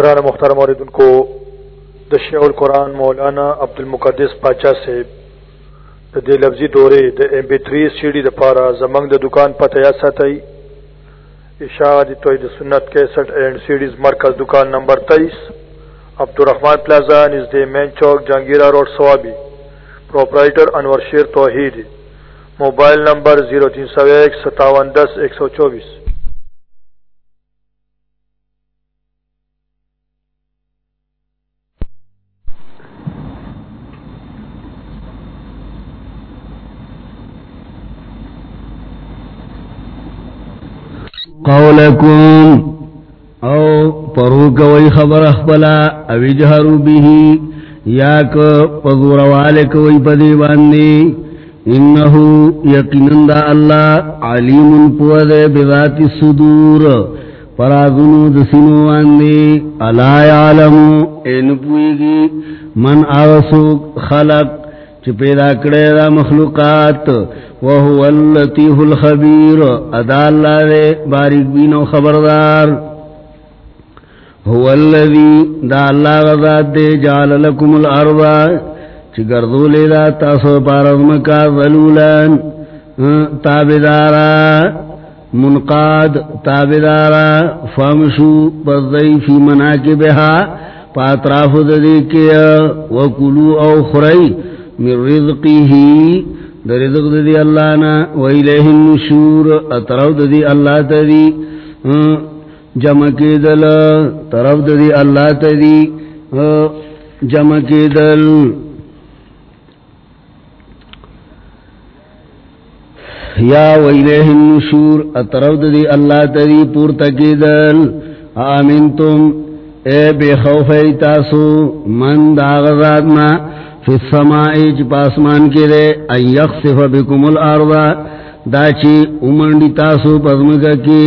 گران مختار موردن کو دشیع القرآن مولانا عبد المقدس پاچا سے دے لفظی دورے دا M B three C D دا پارا زمنگ دا دکان پتہ یا ستائی اشاعت توحید سنت کیسٹ اینڈ سیڈیز مرکز دکان نمبر تیئیس۔ عبدالرحمان پلازا نزد مین چوک Jahangira road Swabi. Proprietor Anwar Sher Tauheed. Mobile number zero تین سو ایک ستاون دس ایک سو چوبیس۔ قولکم. او پروک وی خبر اخبلا، او جہرو بیہی. یاک پذوروالک وی پدی باندی. انہو یقینن دا اللہ علیم پوز بذات صدور. پرازنو دسنو باندی. علا یعلمو این پویگی من آغسوک خلق چی پیدا کرے دا مخلوقات، وہو اللطیف الخبیر، ادا اللہ دے باریک بین و خبردار۔ هو اللذی، دا اللہ غزات دے، جعل لکم الارض، چی گردو لے دا تاسو پارضمکا ظلولان ہاں، تابدارا، منقاد تابدارا، فامشو بزدئی فی مناکبہا پاتراف ددیکیا وکلو او خرائی۔ من رزقه در رزق دی اللہ نا و الیہ النشور اطرف دی. اللہ تدی جمع کی دل طرف دی. اللہ تدی جمع کی دل یا و الیہ النشور اطرف دی اللہ تدی پورتا کی دل آمنتم، اے بے خوف ایتاسو من داغذاتنا فی السمائی چی پاسمان کے دے، ان یخصف بکم الارض. دا چی امنڈی تاسو پزمکا کی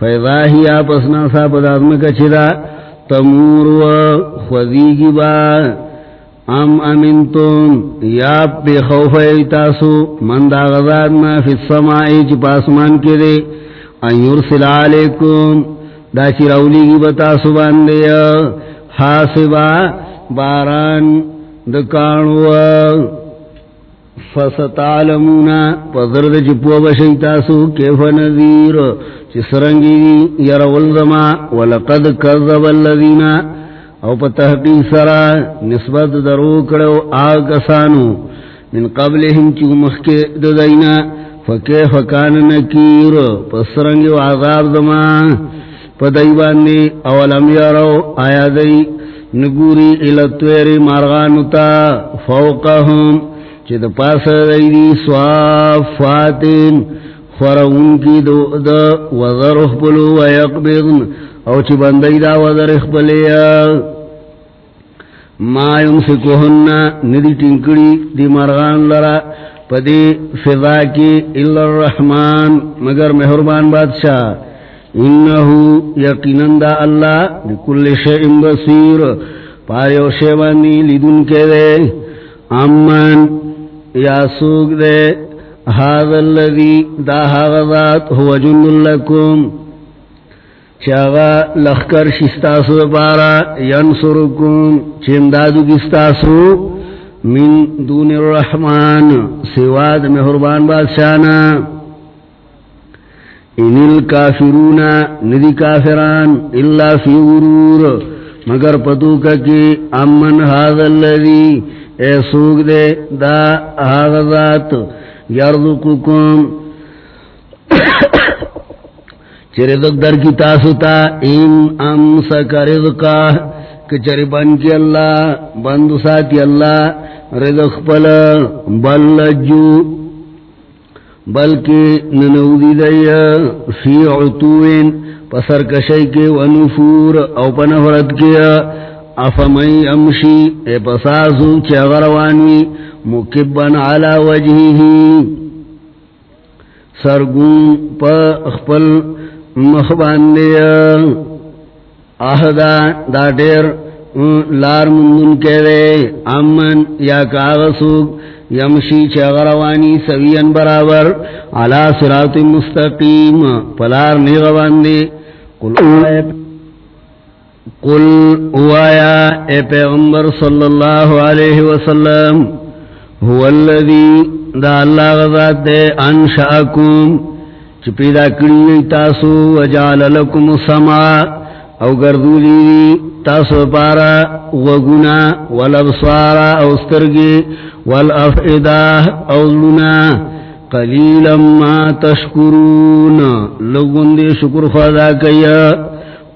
فیضاہی آپسنا سا پدازمکا چی دا، تمور و خوزیگی با. ام امنتم، یا بے خوف ایتاسو من دا غزادنا فی السمائی چی پاسمان کے دے، ان یرسل علیکم. دا چی رولیگی بتاسو باندے، حاسبا، باران دکانو فستعلمونا پذرد چپو بشیتاسو کیف نذیر؟ چی سرنگی یرول زما، ولقد کذب اللذین او پتحقی سرا نسبت درو کرو آگسانو من قبلهم چی مخی ددینا فکیف کان نکیر؟ پسرنگی و عذاب زما. پدیبانی اولم یارو آیا دی نگوری الاتویری مارغانتا فوقهم، چی دا پاس دیدی صوافاتین خورون کی دو دا وذر اخبلو و او چی بندی دا وذر اخبلیا ما یمسکوهن ندی ٹنکڑی دی مارغان لرا، پدی فضا کی اللہ الرحمن، مگر مہربان بادشاہ۔ انہو یقینن دا اللہ بکل شئیم بصیر پایو شیوانی لیدن کے دے. امن یا سوگ دے. حاض اللذی دا حاغذات ہوا جند لکم. چاگا لخکر شستاسو پارا ینصرکم. چندادو کستاسو من دون الرحمن. سواد مہربان بادشانا. ان الكافرون ندی کافران الا فی غرور، مگر پتو کا کی امن هذا الذي اے سوگ دے، دا هذا ذات یرزقکم۔ چرزق در کی تاستا ان امسک رزقا، کچر بن کی اللہ، بند ساتی اللہ، رزق پل، بل لجو بلکہ ننودی دیا فی عطوین، پسر کشی کے ونفور او پنفرد کیا۔ افمی امشی اے پساسو چی غروانوی، مکبن علا وجہی۔ سرگون پا اخپل مخبان دیا آہدا دا دیر لار مندن کے دے۔ امن یا کاغسوک یمشی چغروانی سوین برابر علا صراط مستقیم، پلار نیغوان دے قل وایا اے پیغمبر صلی اللہ علیہ وسلم، هو الذی دا اللہ غزات دے انشاءکم چی پیدا کری تاسو، وجعل لکم سمع او گردو لی تاسو پارا وگنا والابصارا او سترگی والافعدہ او لنا قلیلا ما تشکرون. لگن دی شکر خدا کیا۔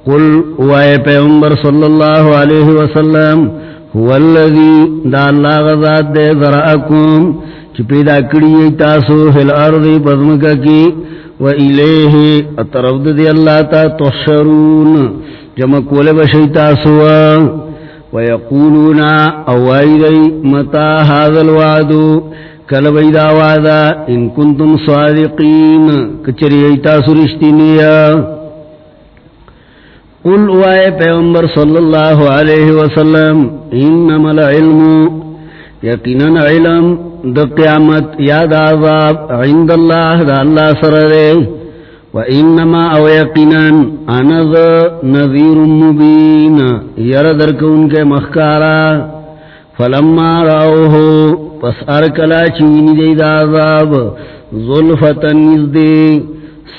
قل، وائے پیغمبر صلی اللہ علیہ وسلم، هو الذی، دا اللہ غزات دے ذرعکم چی پیدا کری تاسو فی الارض بزمکا کی، و الیہ اطرف دی اللہ تا تحشرون۔ جمع کول بشی تاسو و اوائی دی متا هذا الوعدو کل بیدا وعدا ان کنتم صادقین کچری تاسو رشتینیا قل وائے پیغمبر صلی اللہ علیہ وسلم انما العلم یقینا علم دا قیامت یاد عذاب عند اللہ دا اللہ سرے و انما او یقینا انا ذا نذیر مبین یردرک ان کے مخکارا، فلما راؤہو پس ارکلا چوینی دید عذاب ظلفتا نزدی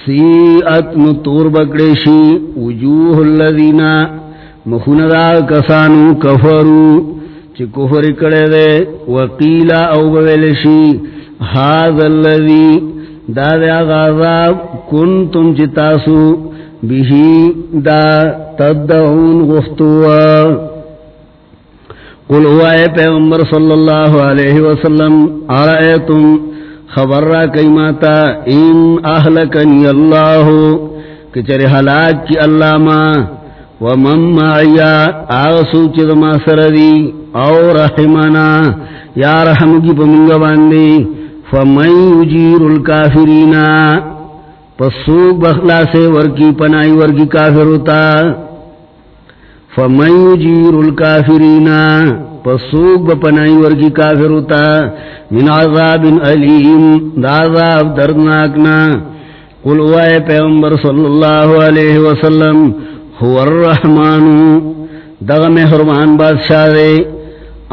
سیعت نطور بکڑیشی، وجوہ اللذین مخوندہ کسانو کفرو، چی کفر کڑے دے وقیلا او بویلشی، حاذ اللذی دا دے آغازاب کنتم چی تاسو بیہی دا تدعون غفتوا۔ قل ہوئے پیغمبر صلی اللہ علیہ وسلم آرائیتم خبر را کئی ماتا، ان اہلکنی اللہ کچر حلاک کی اللہ ما، ومن معیا آغسو چید ما سردی او رحمنا یا رحم کی پمنگ باندی۔ فمن یجیر الكافرین پسوک بخلا سے ورکی پنائی ورکی کافر ہوتا۔ فمن یجیر الكافرین پسوک بپنائی ورکی کافر ہوتا۔ من عذاب علیم دا عذاب دردناکنا قل وائے پیغمبر صلی اللہ علیہ وسلم، هو الرحمن، دغ محرمان بادشاہ دے۔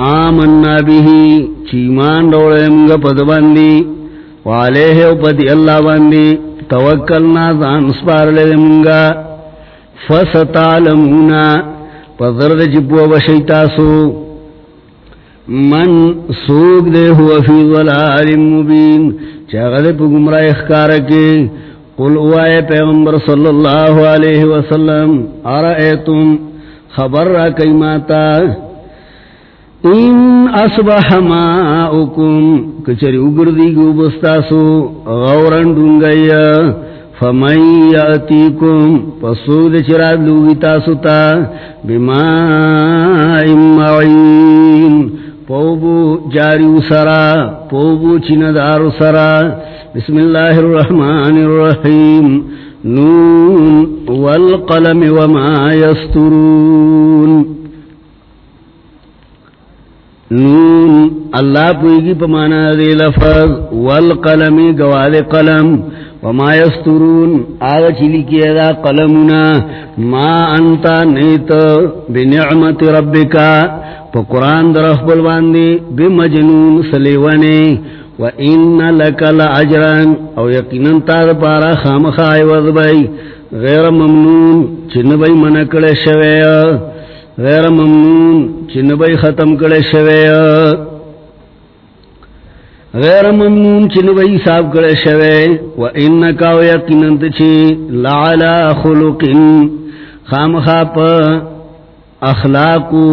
آمنا بھی چیمان روڑے منگا پد باندی والیہ او پدی اللہ باندی، توکلنا دان سپار لے منگا۔ فستعلمونا پذرد جبو بشیتاسو من سوک دے ہوا فی ظلال مبین، چاگدے پا گمراہ اخکارکے قل اوائے پیغمبر صلی اللہ علیہ وسلم آرائیتم خبر را کئی ماتا۔ ان اصبح ماؤکم کچری اگردی گو بستاسو غورن دنگیا فمن یاتیکم پسود چراد لوگی تاسو تا بماء معین پوبو جاری سرا پوبو چندار سرا بسم اللہ الرحمن الرحیم نون والقلم وما یسترون نون، اللہ پوئگی پمانا دے لفظ والقلمی گواد قلم، وما یسترون آغا چلی کیا دا قلمنا ما انتا نیت بنعمت ربکا، پا قرآن در اخبر باندی، بمجنون سلیوانے و ان لکا لعجران، او یقینن تا دا پارا خامخائی وضبائی غیر ممنون چن بای منکڑ شویا غیر ممنون چن بای ختم کڑ شویا غیر ممنون چن بای صاحب کڑ شویا و انکا و یقینن تچی لعلا خلقن خامخا پا اخلاقو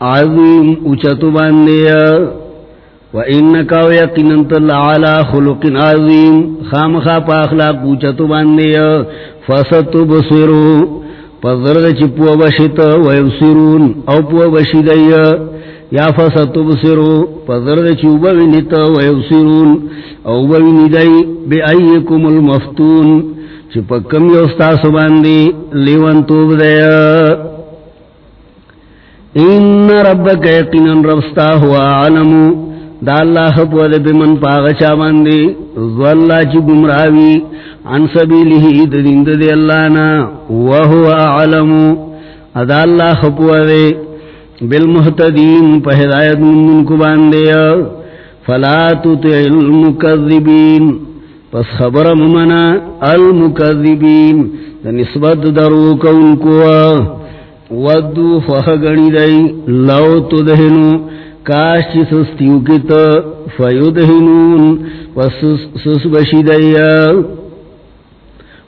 عظیم اچتو باندیا و انکا و یقینن تلعلا خلق عظیم خامخا پا اخلاق اچتو باندیا فستو بصیرو پذرد چپو بشت و یبصرون او پو بشدیا یا فستو بصیرو پذرد چوبا ونت و یبصرون او بوندی بی ایکم المفتون چپکم یوستاسو باندی لیون توب دیا ان ربک یقینا ربستا ہوا عالمو دا اللہ پود بمن پاغچا باندی ظلا چی گمراوی عن سبیلہی ددند دی اللہ نا وہو عالمو ادا اللہ خپوا دے بالمحتدین پہ ہدایت من کو باندے. فلا تطع المکذبین، پس خبر ممنا المکذبین. نسبت درو کون کو ودو فہگنی دئی لو تدہنو. کاش چی سستیو کتا، فیدہنون. پس سس بشی دئی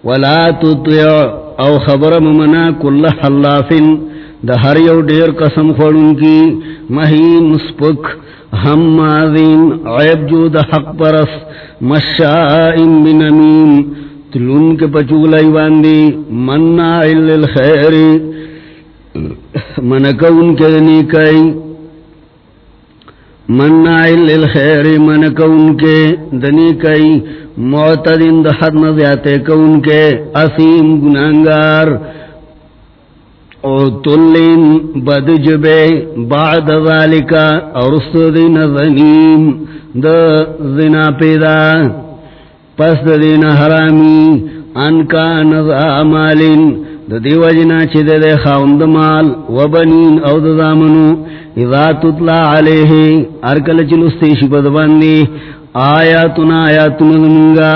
ولا تطع، او خبر ممنا کل حلافن دا ہر یو دیر قسم خورن کی مہین سپک ہمازین عیب جو دا حق پرس مشائن بنمیم تلون کے پچولائی باندی، منع للخیر، منکون کے نیکائی دنی کئی منع للخیر منکون کے، دنی کئی معتدین دا حد نزیاتے کون کے، اسیم گنانگار۔ او تلین بد جبے، بعد ذالکا، اور دین ذنیم دا زنا پیدا۔ پس دا دین حرامی انکا نظا مالین۔ دا دیو جنا چی دے دے خاوند مال، و بنین او دا دامنو اذا تطلع علیہ ارکل چلستی شپد باندی آیاتنا آیاتنا دمنگا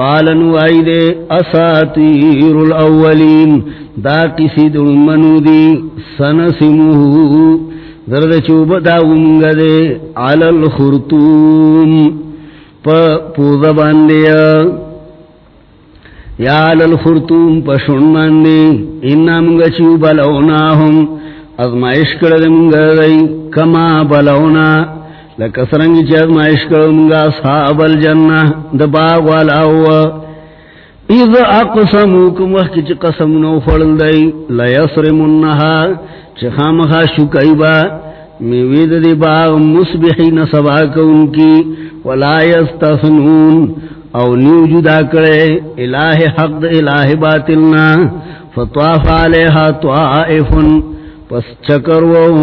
قالن وائدے اساتیر الاولین، دا کسی دمنو دی سنسموہو درد چوب دا ومنگا دے، علی الخرطوم، پا پوزا باندیا یا علی الخرطوم، پا شن باندی انا منگا چوب لوناہم ازمائش کرد منگا دی. کما بلونا. لکسرنگ چیز مائش کرنگا صحاب الجنہ دباغ والا ہوا اذ اقسموکم وقت چی قسم نو فرل دی لیسرمنہا چی خامخا شکیبا میوید دی باغ مصبحین سبا کون کی ولا یستثنون. او نیو جدا کرے الہ حق الہ باطلنا فطواف علیہا طائفن پس چکر وہو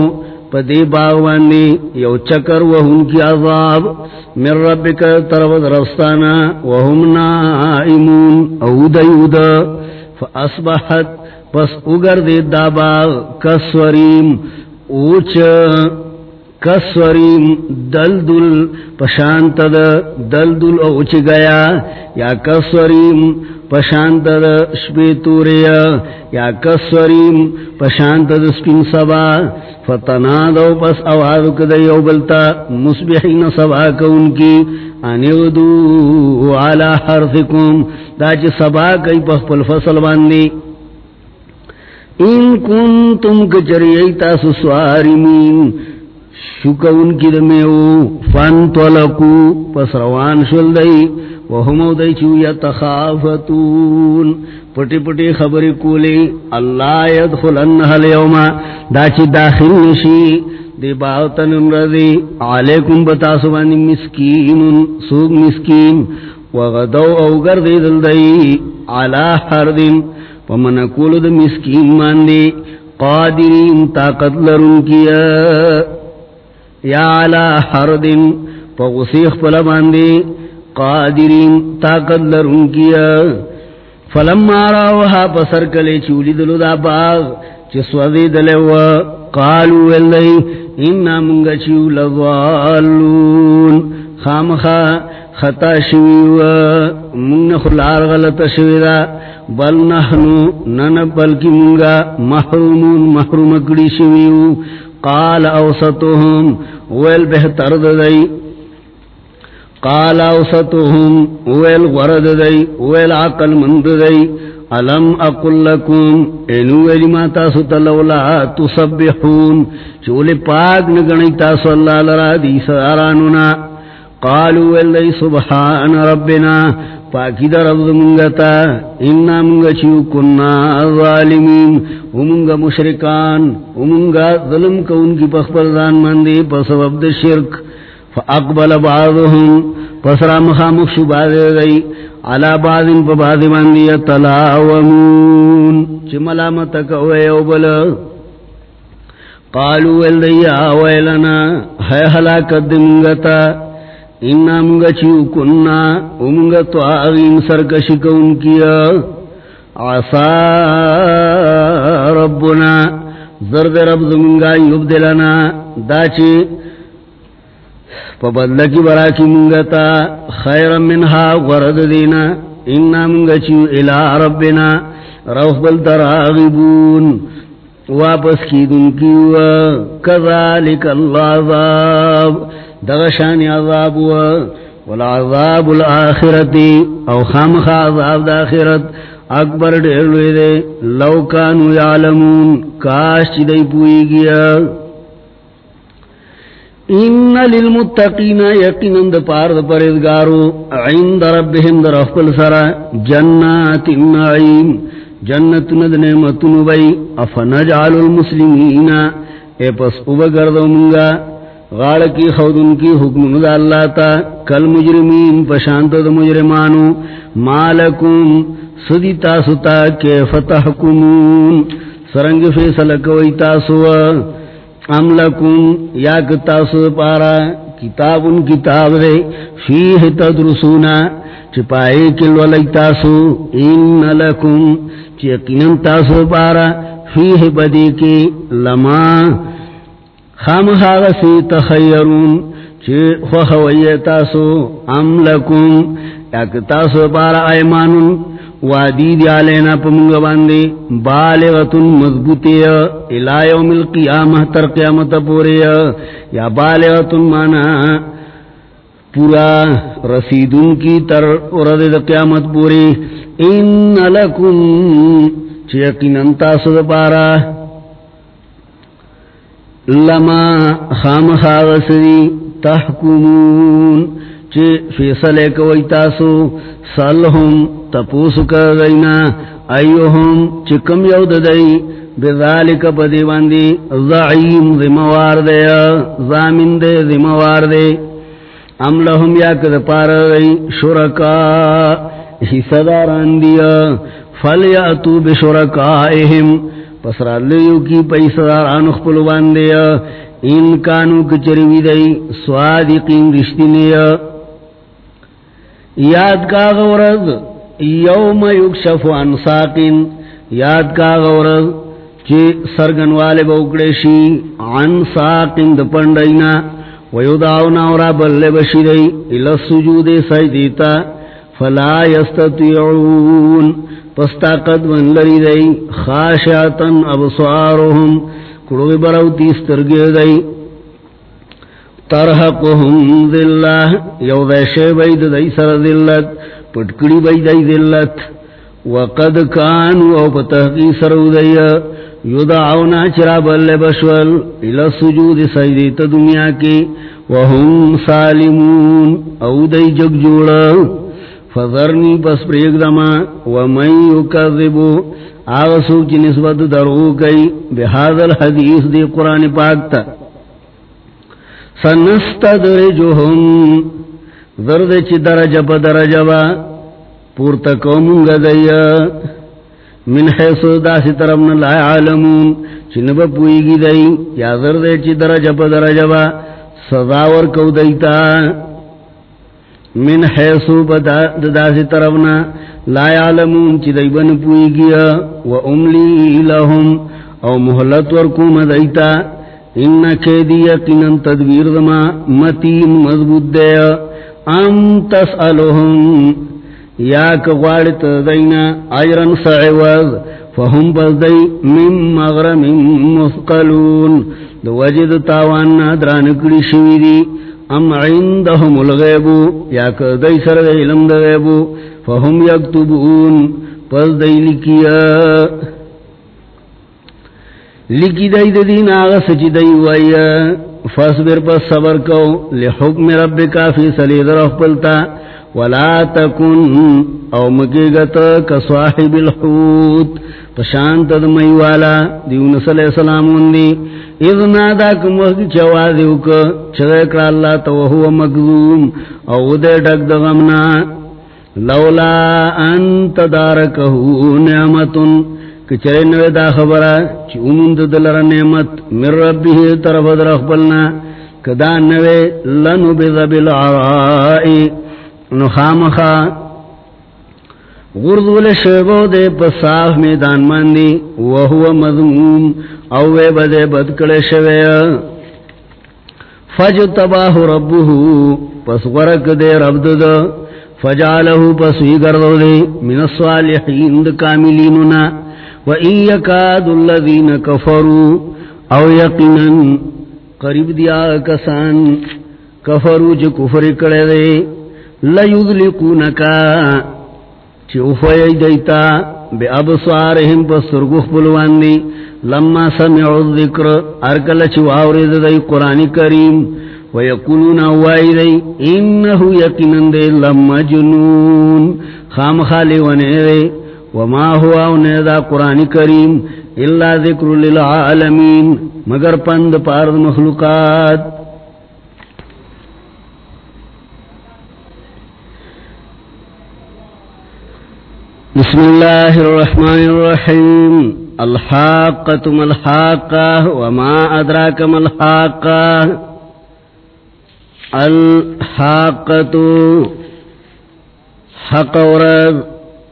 پدی باغوانی یو چکر وهم کی عذاب، من ربک ترود رستانا وهم نائمون او دیود فاصبحت، پس اگر دی دا باغ کسوریم اوچ کسوریم دلدل پشانت دا دلدل اوچ گیا، یا کسوریم پشانت دا شپی توریا یا کسوریم پشانت دا سپین سبا، فتنادو پس آواز کده یو بلتا، مصبحین سبا کون کی، انیودو علا حرثکم دا چی سبا کئی پخپل فصل باندی۔ ان کنتم کچریئی تاسو سوارمین شکون کی دمیو فانتولکو پس روان شل دی، وہمو دی چو یتخافتون۔ پٹی پٹی خبری کولی، اللہ یدخلنہ اليوما دا چی داخل نشی، دی باوتن امرضی، علیکم بتاسو بانی مسکین سوگ مسکین۔ وغدو اوگر دی دل دی، علا حردن ومن کولو دا مسکین ماندی، قادرین طاقت لرن کیا۔ یا علا حردن پا غسیخ پلا باندی قادرین، طاقت لرن کیا فلما راوها پسر کلے چولی دلو دا باغ چسوزی دلو قالو واللہی انا منگا چیو لضالون. خامخا خطا شویو منگ خلار غلط شویدا بل نحنو نن بلکی منگا محرومون محروم کڑی شویو قال اوسطهم ویل بہتر ددائی قال اوسطهم ویل غرد دئی ویل عقل مند دئی علم اقل لکم اینو ویلی ما تاسو تلولا تصبحون چول پاک نگنی تاسو اللہ لرا دی سارانونا قالو ویل سبحان ربنا پاکی در رب منگتا انا منگا چیو کننا ظالمین ومنگا مشرکان ومنگا ظلم کون کی پخبردان مندی پسبب دا شرک، فاقبل بعضهم پسرا مخامخ شو بعض گئی، علا بعضن پا بعض باندی تلاومون چی ملامت کوئے او بلا قالو والدی آویلنا ہے حلاکت دمگتا انا منگا چیو کننا امنگا تو آغین سرکش کون کیا. عصا ربنا، زرد رب زمنگا یبدلنا داچی پا بدل کی برا کی منگتا خیر منہا غرد دینا. انا منگا چیو الى ربنا، روح بل تراغبون واپس کی دن کیو، کذالک اللہ عذاب. دغشانی عذاب و والعذاب الاخرتی او خامخ عذاب داخرت اکبر ڈیر لوے دے لو کانو یعلمون، کاش چی دی پوئی گیا ان للمتقین یقینا د پار د پرزگارو عند ربهم در خپل سرا جنات النعیم. جنت ند نعمتن بی افنجعل المسلمین. اے پس او بگردو منگا غاڑ کی خودن کی حکم دا اللہ تا، کل مجرمین پشانت دا مجرمانو، مالکم سدی تاسو تا کیف تحکمون؟ سرنگ فیصل کوئی تاسو ام لکم، یاک تاسو پارا کتاب ان کتاب دے، فیہ تدرسونا چپائے کل ولی تاسو، ان لکم چیقین تاسو پارا، فیہ بدی کی لما خام خاغ سی تخیرون چی خوخوئی تاسو ام لکم یاک تاسو پارا ایمانون، وادی دی آلینا پا منگا باندی بالغتن مضبوطی، الہ یوم القیامہ تر قیامت پوری. یا بالغتن مانا پورا رسیدن کی تر ارد دا قیامت پوری. ان لکن چیقین انتاسو دا پارا لما خام خاغسری تحکمون چی فیصلے کوئی تاسو، سلہم تپوسو کا گئینا ایوہم چکم یود دئی بذالک پدی باندی ضعیم ذموار دے، زامن دے ذموار دے۔ ام لہم یاکد پار گئی شرکا حصہ داران دیا، فلیاتو بشرکائہم پس رالیو کی پیسہ داران اخپلو باندیا ان کانو کچروی دئی سوادقین رشتینیا یاد کا غورد یوم یکشف عن ساقن یاد کا غورد چی سرگن والے بوکڑیشی عن ساقن دپنڈینا ویداؤنا ورا بلے بشیدئی الى السجود سجدیتا۔ فلا یستطیعون۔ پستا قد من لری دئی خاشعتن ابصارهم کڑوی براو تیسترگی دئی ترحقهم ذلہ یو دیشے بید دی سر ذلت، پٹکڑی بید دی ذلت. وقد کانو او پتحقی سرو دی، یدعونا چرا بل بشول، الى سجود سجدیت دنیا کی. وهم سالمون، او دی جگ جوڑا. فذرنی پس پریگ دما ومن یکذبو آغسو کی نسبت درغو کئی بحاظ الحدیث دی قرآن پاکتا سنستدرجهم. ذرد چی درجہ پا درجہ با، پورتا کومنگا دیا من حیث داسی طرفنا لا عالمون چی نبا پوئیگی دی، یا ذرد چی درجہ پا درجہ با، سزاور کو دیتا. من حیث داسی طرفنا لا عالمون چی دی بن پوئیگی و املی لهم او محلت ورکوم دیتا ان کیدی یقیناً تدبیر دما متین مضبوط دے ام تسألهم یا کغوارت دینا عجرن سعوز فهم بس دی من مغرم مثقلون دو وجد تاوان درانکڑی شوی دی ام عندهم الغیبو یا کدی سر علم دی غیبو فهم یکتبون پس دی لکیا لکی دای د دین آغا سچی دای وای فاصبر پس صبر کو. لحکم ربکا فی سلی در اخپلتا ولا تکن او مکیگت کصاحب الحوت. پشانت دمی والا. دیون صلی اللہ علیہ السلام وندی اذ نادا کم وقت چوازیو که چغیکر اللہ تو هو مگزوم او دے ڈک دغمنا لولا انت دارکہو نعمتن کچرے نوے دا خبرہ چی امند دلر نعمت، من ربی طرف در اخبرنا کدا نوے لنو بذب العرائی نخامخا غردول شیبو دے پساف میدان ماندی، وہو مضموم اوے بدے بدکڑ شوے. فج تباہ ربہو، پس غرق دے رب دا فجالہو پس وی گردو دے، من الصالحین دا کاملیننا وَإِن يَكَادُ الَّذِينَ كَفَرُوا او یقینا قریب دیا کسان کفرو جو کفر کرے دے. لیدلکونکا لیذلقونکا چوفی دیتا بے ابصارهم پسرگوخ بلواندی لما سمعوا الذکر، ارکل چواورد دی قرآن کریم ویقولون اوائی دی، انہو یقینن دے لما جنون، خام خالی ونے دے وما ہوا انہیں دا قرآن کریم اللہ ذکر للعالمین، مگر پند پارد مخلوقات۔ بسم الله الرحمن الرحيم الحاقة ما الحاقة وما أدراك ما الحاقة الحاقة حق ورد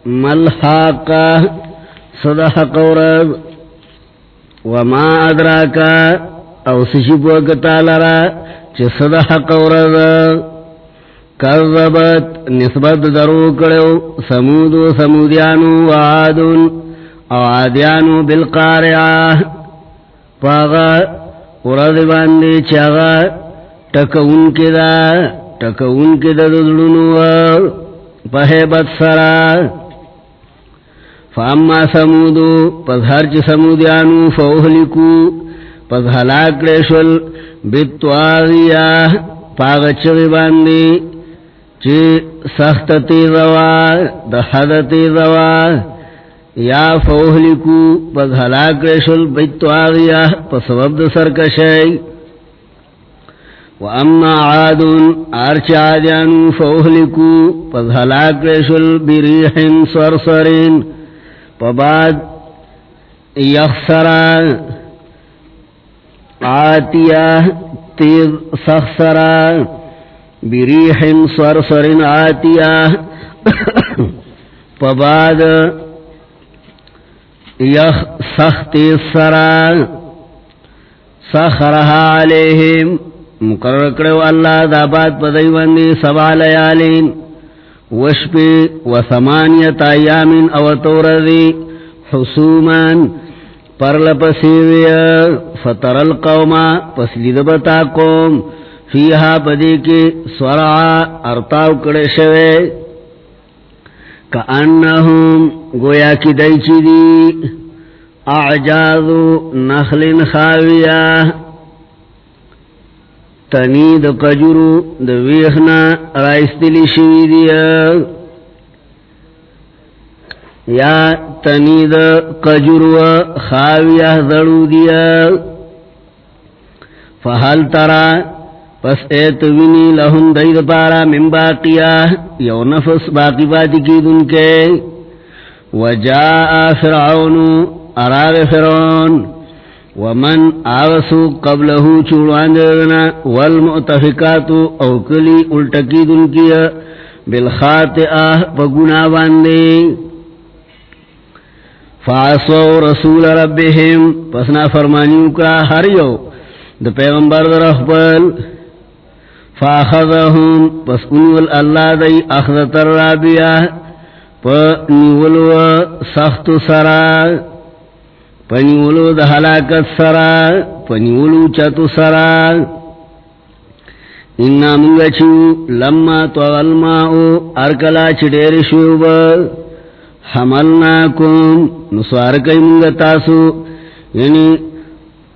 ما الحاقة صد حق ورد وما أدراك أو سشبوك تالرا چه صد حق ورد کذبت نسبت درو کرو، سمودو سمودیانو وعادن او عادیانو بالقارعا پاغا ورد باندی چاغا ٹکون کے دا ٹکون کے دا دلنو پہیبت سرا۔ فاما سمودو، پس ہرچ سمودیانو فوہلکو پس حلاک لیشل بیتواغیا پاغا چغی باندی چی سخت تیزوا دحد تیزوا یا فوہلکو، پس حلاک رشل بیتو آغیا، پس سبب دا سرکشی و اما عادن آرچ عادیانو فوہلکو، پس حلاک رشل بریح سرسرین. پباد یخسران آتیہ تیز سخسران بریح صرصر آتیہ پباد یخ سخت سرا سخرها علیہم مقرر کرو اللہ دا بات پدائی پدیوندی سبع لیالین وشپی و ثمانیت ایامین او توردی حسومان پرلپسیوی فتر القوم پس لیدبتا قوم فیہا پدی کی سورعا ارتاو کڑے شوے کأنہم گویا کی دیچی دی اعجازو نخل خاویہ، تنید قجرو دویخنا رائستلی شوی دیا یا تنید قجرو خاویہ ذرو دیا فحل ترہ پس ایت وینی لہم دید پارا من باقیہ یو نفس باقی باتی کی دن کے۔ وجاء فرعون، اراغ فرعون، ومن آغسو قبلہو چوڑوان دیدنا والمؤتفقاتو او کلی الٹکی دن کیا، بالخاطئہ پگنا باندے۔ فعصو رسول ربهم پسنا فرمانیو کا ہر یو د پیغمبر در اخبر فاخذهم، پس انول اللہ دی اخذت الرابیہ پا نیولو سخت سرا، پا نیولو دا حلاکت سرا، پا نیولو چتو سرا. انا منگا چو، لما طغل ماؤ ارکلا چدیر شوب، حملناکم، نسوار کئی منگا تاسو یعنی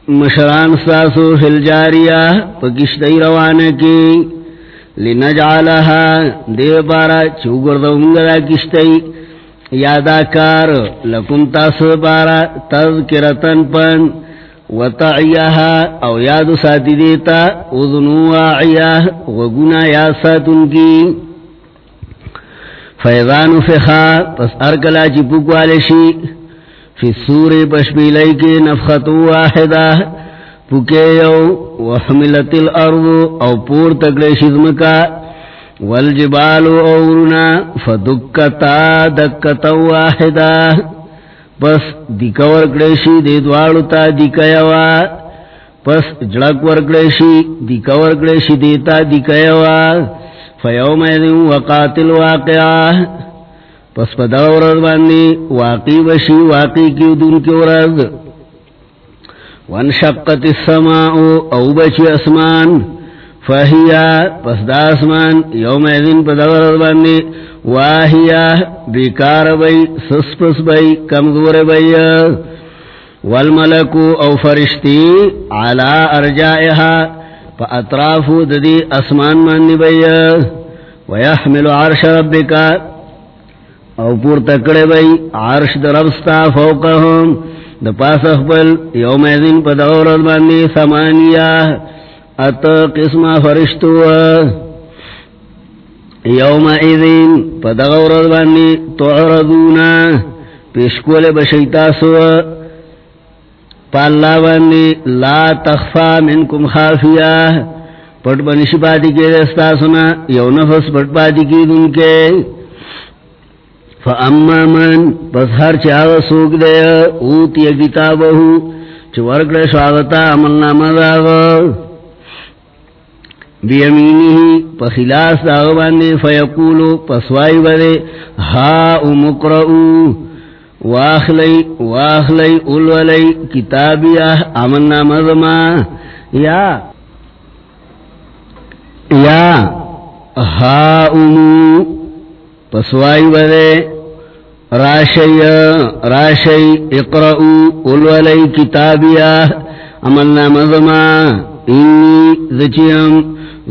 مشران ساسو فل جاریہ پکشتی روانہ کی لنجعلها دیو پارا چوگردو منگا کشتی یادا لکم تاسو پارا تذکرتن پن وطعیہا او یادو ساتی دیتا اذنو واعیہ وگنا یا ساتن کی فیضانو فخا پس ارکلا چی پکوالشی فی السور پشبیلی کی نفخت واحدہ، پکے یو وحملت الارض او پور تکڑے شزم کا والجبال اورنا فدکتا دکتا واحدا پس دکور کڑیشی دے دوارو دکیوا پس جڑک ورکڑیشی دکور کڑیشی دیتا دکیوا فیوم ایدن وقاتل واقعا پس پدا ورد باندی واقعی بشی واقعی کیو دن کی ورد وانشقت السماء، او بچی اسمان. فہیا پس دا اسمان یوم ایدن پدا ورد باندی واہیا بیکار بی سس پس بی، کمزور بی. والملکو او فرشتی علا ارجائها پا اطرافو ددی اسمان ماندی بی. ویحمل عرش ربکا او پور تکڑے بی عرش در دربستا فوقهم. دا پاس اخبل یوم ایدن پا دورت باندی سمانیہ ات قسم فرشتو یوم ایدن پا دورت باندی تعرضونا. پیشکول بشیتاسو پالا باندی لا تخفا منکم خافیا پٹ بنش پاتی کے دستا سنا یو نفس پٹ پاتی کی دن کے فاما من، پس ہر چاو سوک دے، اوتی کتابہو چورکڑ شواغتا عمل نام داغ بیمینی پخلاس داغ باندی فیقولو پسوائی بدے، ہا امکرعو واخلی واخلی، اولولی کتابیہ امن نام زما۔ یا یا ہا امو پسوائی بدے راشی راشی اقرأو اولولی کتابیہ امن نام انی ذچیم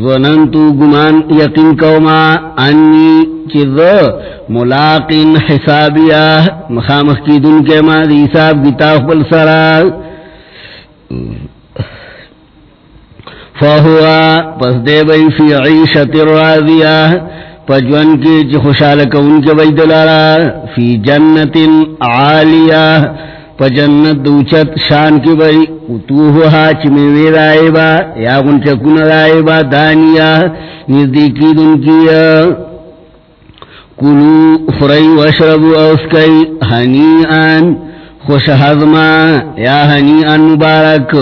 ظننتو گمان یقین کوما، انی چیز ملاقین حسابیہ مخامخ کی دن کے ما دی حساب کتاب پل سرا۔ فہوا، پس دے بئی فی عیشت راضیہ پجون کی چی خوشالک ان کے بئی دلارا فی جنت عالیہ پجنت دوچت شان کی بئی اتوہا چمیوی رائے با، یا کن رائے با دانیا نزدیکی دن کیا کلو خرائی وشربو اوسکئی حنیئن خوش حضما، یا حنیئن مبارک،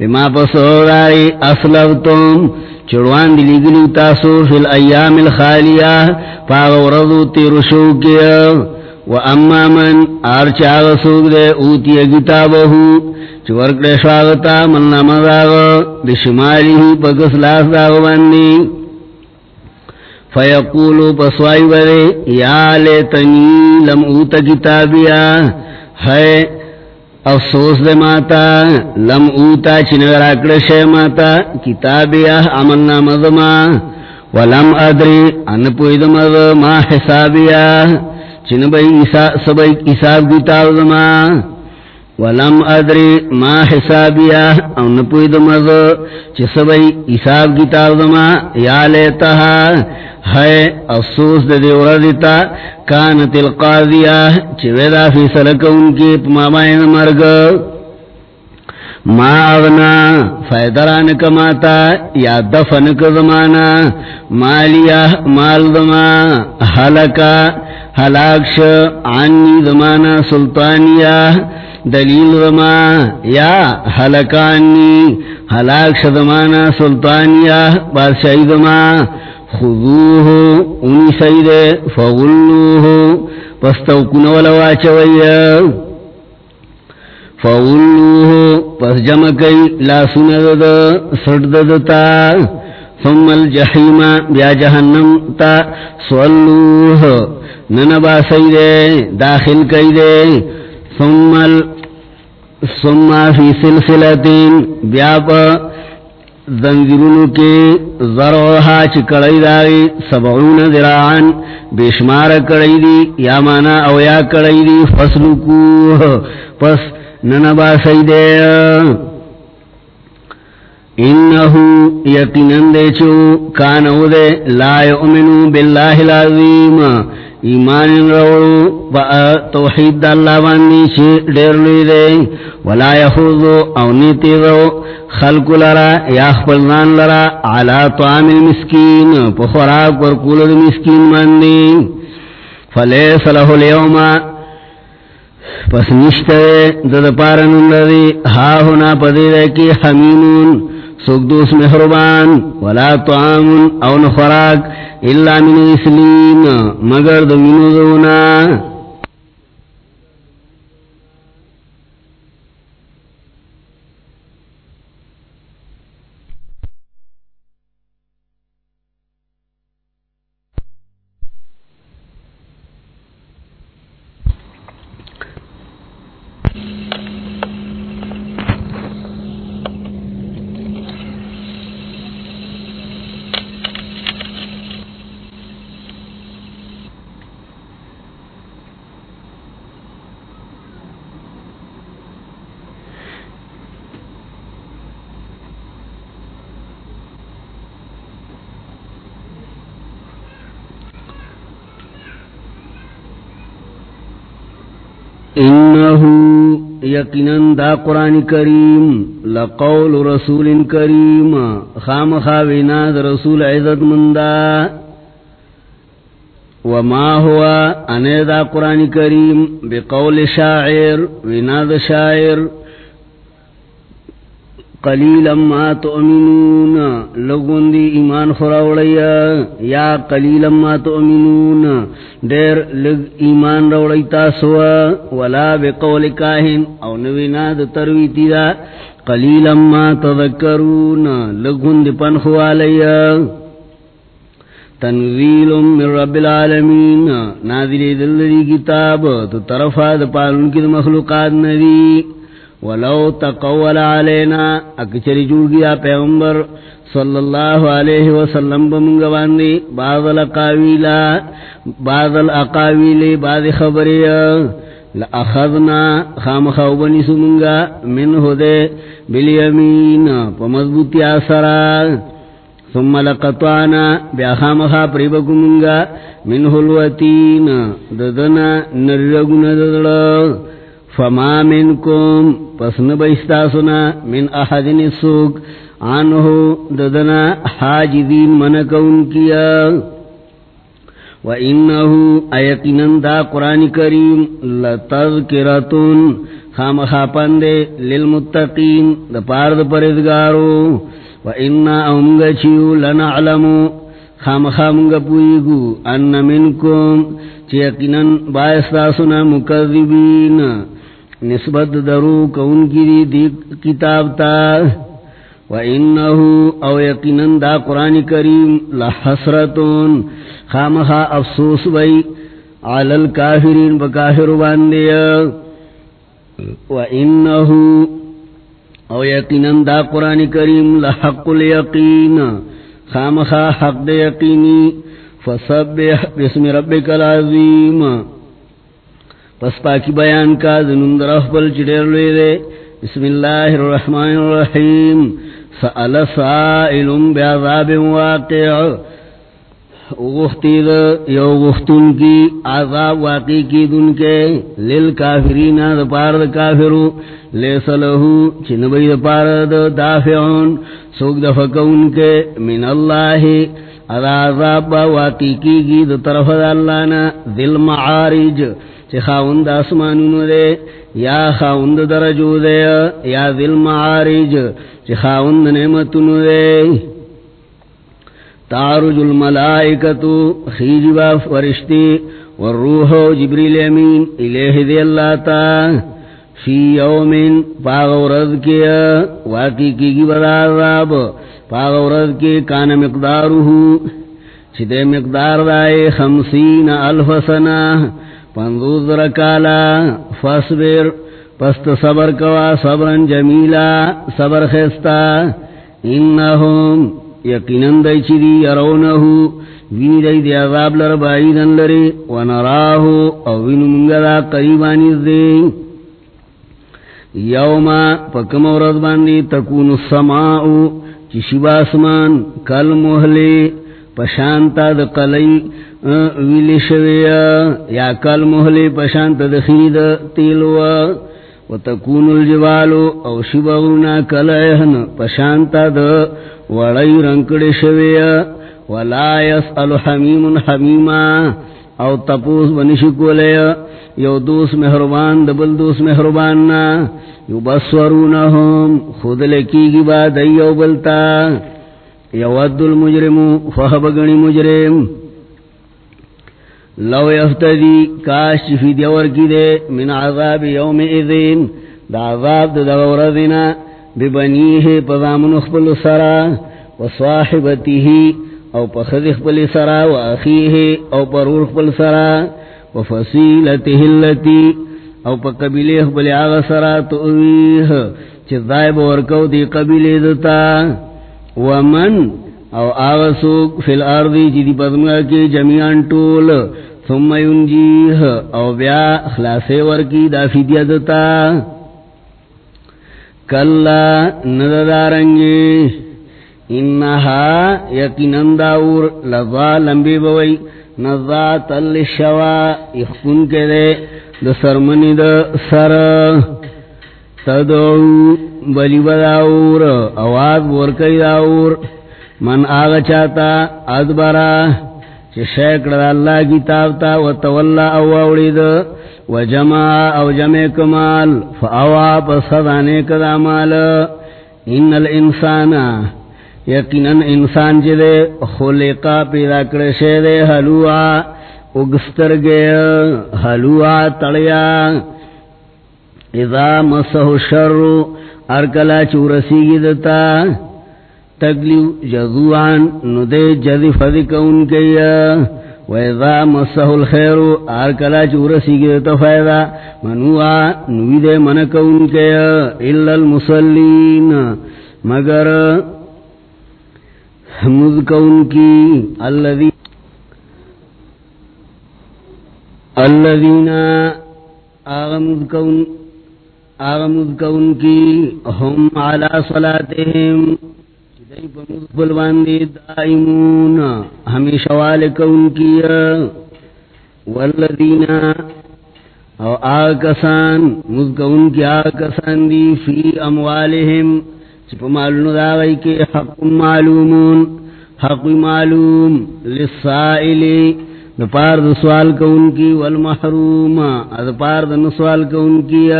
بما پسورائی اصلبتم چڑوان دلی گلو تاسو فی الایام الخالیہ پاغورضو تیرشو کیا واما من ارچاغ سوگ دے، اوتی کتابہو چورکڑے شواغتا، من نمداغ بشمالی پکس لاس داغ باندی۔ فیقولو پسوائی برے، یا لیتنی لم اوتا کتابیا۔ ہے افسوس دے ماتا، لم اوتا چنگر اکڑ شے ماتا کتابیا عمل نامدما ولم ادری ان پویدمد ما حسابیا چن بھئی سبئی حساب کتاب دما ولم ادری ما حسابیا او نپوی دمز چ سبئی حساب کتاب دما یا لیتا ہے افسوس دے وردتا کانت القاضیہ چ ودا فی سلک ان کی پمامائن مرگ ما اغنا فیدران کماتا یا دفن کزمانا مالیا مال دما حلکا حلاکش عنی دمانا سلطانیا دلیل دما یا حلکانی حلاکش دمانا سلطانیا بادشاہی دما خذوه انی سید، فغلوه. پستوکن ولواچویا فغلوه، پس جمع کئی لا سند سرد دتا ثم الجحیم، بیا جہنم تا. سولوه ننبا سیدے داخل کئی دے. ثم ال ثم فی سلسلتین بیا پا زنجرونو کے ذروحا چکڑی دائی سبعون ذراعن بیشمار کڑی دی، یا مانا او یا کڑی دی، فصلو کو، پس ننبا سیدے۔ انہو یقینن دے چو کانو دے، لا یؤمنو باللہ العظیم۔ ایمان روڑو با توحید دا اللہ باندی چی دیر لوی دے ولا یخوضو او نیتی رو خلق لرا یا خپلنان لرا علا طعام المسکین پخوراک ورکول دا مسکین باندی فلیس لہو لیوما پس نشتے دد پارنون لدی ہا ہونا پدی دے کی حمیمون سکدوس محربان ولا طعام او نخراک اللہ من اسلیم مگر دمینو دونا انہو یقیناً دا قرآن کریم لقول رسول کریم خام خاوینا دا رسول عزت مندا. وما ہوا، انے دا قرآن کریم بقول شاعر، وینا دا شاعر. قلیلا ما تؤمنون. لگون دی ایمان خراوڑیا یا قلیلا ما تؤمنون. دیر لگ ایمان روڑی تاسوا ولا بقول کاہن. او نوینا دا ترویتی دا. قلیلا ما تذکرون. لگون دی پنخوالیا تنزیل من رب العالمین. نازلی دل دی کتاب. تو طرفا دا پالن کی دا مخلوقات ندی. ولو تقول علینا اکچری جوڑ گیا پیغمبر صلی اللہ علیہ وسلم بمنگواندی بعض الاقاویلا بعض الاقاویلی بعض خبری، لأخذنا خام خوبنی سمنگا منہ دے بالیمین پمضبوطی آسرا ثم لقطعنا بیا خام خواب ریبکمنگا منہ الوتین ددنا نرگن ددلو فما منکم، پس نبیستا سنا من احدن سوک عنہو ددنا حاجدین منکون کیا وَإِنَّهُ أَيَقِنًا دا قرآن کریم لَتَذْكِرَةٌ خام خاپندے لِلْمُتَّقِينَ دا پارد پردگارو وَإِنَّا أَمْگَ چِيو لَنَعْلَمُ خام خامنگا پوئیگو أَنَّ مِنْكُمْ چیقنن بائستا سنا مکذبین. نسبت درو کون کی دی کتاب تا، وَإِنَّهُ، او یقیناً دا قرآن کریم لحسرتون، خامخا افسوس بئی علی الكافرین بکافر باندیا وَإِنَّهُ، او یقیناً دا قرآن کریم لحق الیقین، خامخا حق دا یقینی، فسبح بسم ربک العظیم پس پاکی بیان کا ذنون در افبل چڑیر لوی دے۔ بسم اللہ الرحمن الرحیم۔ سأل سائل بعذاب واقع۔ غختی دا یو غختن کی عذاب واقع کی دن کے۔ للکافرین دا پار دا کافرو۔ لیس لہو چنبی دا پار دا دافعون۔ سوک دا فکون کے من اللہ۔ ادا عذاب واقع کی گی دا طرف دا اللہ نا دل معارج چی خاوند آسمانونو دے، یا خاوند درجو دے، یا ذل معارج چی خاوند نعمتونو دے۔ تارج الملائکتو خیجبا فرشتی، والروح جبریل امین، الیہ دے اللہ تا۔ فی یومن پاغورد کیا واقعی کی گی بدا عذاب پاغورد کے، کان مقدارو چی دے مقدار دائے خمسین الف سنہ۔ پندوز رکالا فاسبر پست صبر کوا صبرن جمیلا صبر خیستا انہم یقینن دی چی دی یرونہو وینی دی دی عذاب لر بعیدن لری ونراہو او وینو منگا دا قریبانی دی یوما پکم ورد باندی تکون السماعو چی شباسمان کل محلی پشانتا د قلی ویلی شویا یا کل محلی پشانتا د خید تیلوا وتکون الجبالو او شبغونا کلعہن پشانتا د وڑی رنکڑ شویا ولا يسأل حمیم حمیما او تپوس بنشکو لیا یو دوس مہربان دبل دوس مہربان نا یو بسورونہم خود لکی گی با دیو بلتا یود المجرم فہبگنی مجرم. لو یفتدی کاش فی دیور کی دے من عذاب یوم اذین، دا عذاب دا دوردنا ببنیه پضامن اخبل سرا وصاحبته او پخذ اخبل سرا واخیه او پرور اخبل سرا وفصیلته اللتی او پا قبیل اخبل آغا سرا تؤویه چی ضائب ورکو دی قبیل دتا. ومن او آغسوک فی الارضی جی جدی بدمگا کی جمیعان طول ثم ینجیح او بیا خلاصے ورکی دا فیدیا دتا۔ کلا نددارنگی انہا یقینن داور لضا لمبی بوئی نضا تل شوا اخکن کے دے دا سرمنی دا سر۔ تدعو بلی بداور آواز ورکی داور من آغا چاہتا ادبرا، چی شیکڑ اللہ کتاب تا و تولا او اوڑید و جمع او جمع کمال، فاوا پسدانے کدا مال. ان الانسان، یقیناً انسان چی دے، خلقا پیدا کرشے دے، حلوعا اگستر گیا حلوعا تڑیا. اذا مسح الشر ارکلا چورسی گی دتا تگلیو جذوعان ندے جذی فذک ان کیا۔ ویذا مسح الخیر ارکلا چورسی گی دتا فیدا منوعا نوید منک ان کیا۔ الا المسلین مگر مذکون کی۔ الذین الذین آغمد کون آغمد کون کی، ہم علا صلاتہم۔ صلاتهم چدئی پمد بلواندی دائمون ہمیشہ والکون کی، والذین، او آکسان مذکون کی آکسان دی فی اموالهم چپ معلوم داغی کے، حق معلومون، حق معلوم للسائلی دپار د سوال کون کی، والمحروم۔ ادپار د نسوال کون کی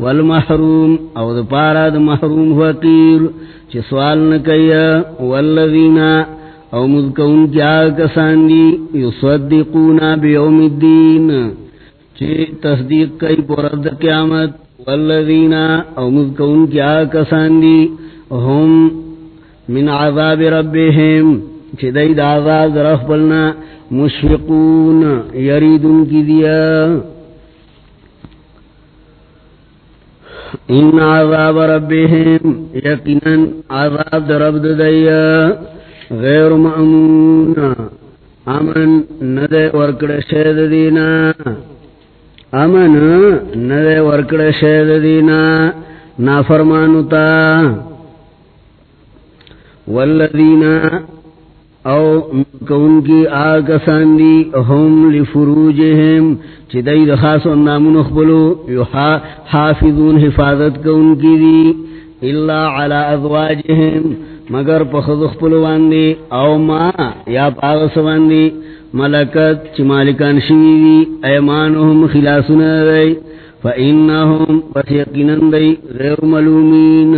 والمحروم، او دپار د محروم فقیر چ سوال نہ کیا، والذین، او مذ کون کی کسان دی یصدقون بیوم الدین چ تصدیق کئی پرد قیامت، والذین، او مذ کون کی کسان دی، هم من عذاب ربهم چ دید عذاب رب بلنا مشفقون یریدن کی دیا. ان عذاب ربهم یقینا عذاب رب دیا غیر مأمون. امن ندے ورکڑ شید دینا امن ندے ورکڑ شید دینا نافرمانتا والذین او کون کی آکسان دی هم لفروجهم چی دی دخاص و نامون اخبلو یحا حافظون حفاظت کون کی دی اللہ علی ازواجهم مگر پخذ اخبلو واندی او ما یا پاغس واندی ملکت چی مالکان شوی دی ایمانهم خلاسون دی فإنهم پس یقینن دی غیر ملومین